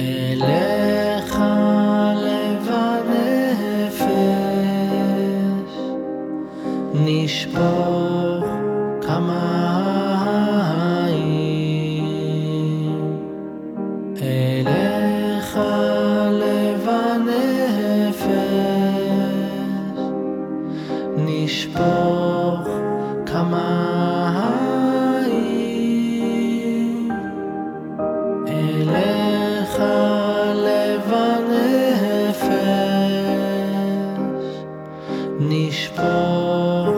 אליך לב הנפש נשפוך כמים נשפוך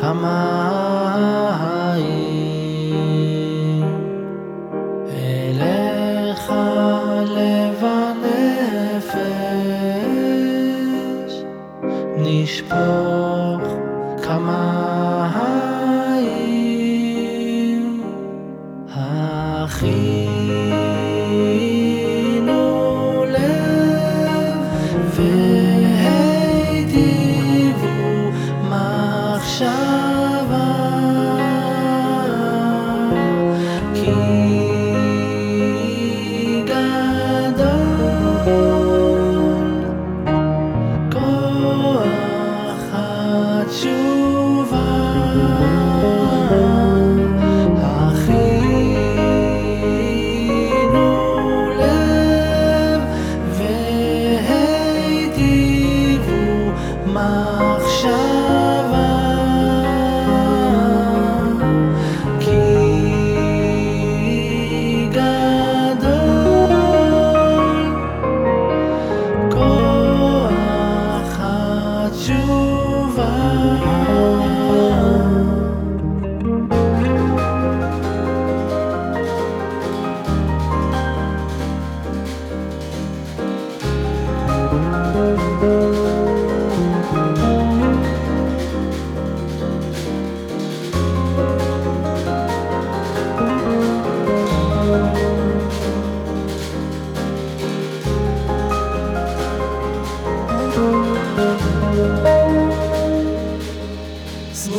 כמים אליך לב הנפש נשפוך כמים הכינו 祝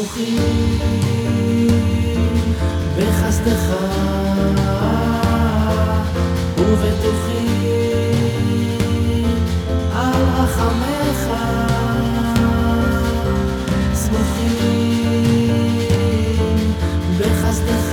בטוחים בחסדך ובטוחים על רחמך סמוכים בחסדך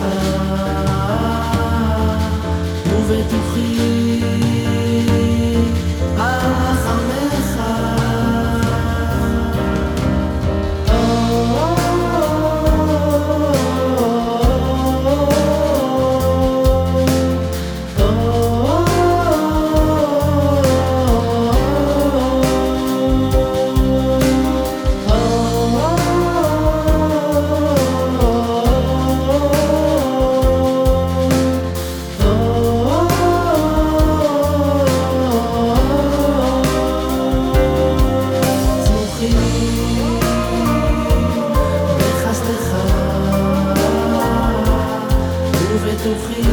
t'offrir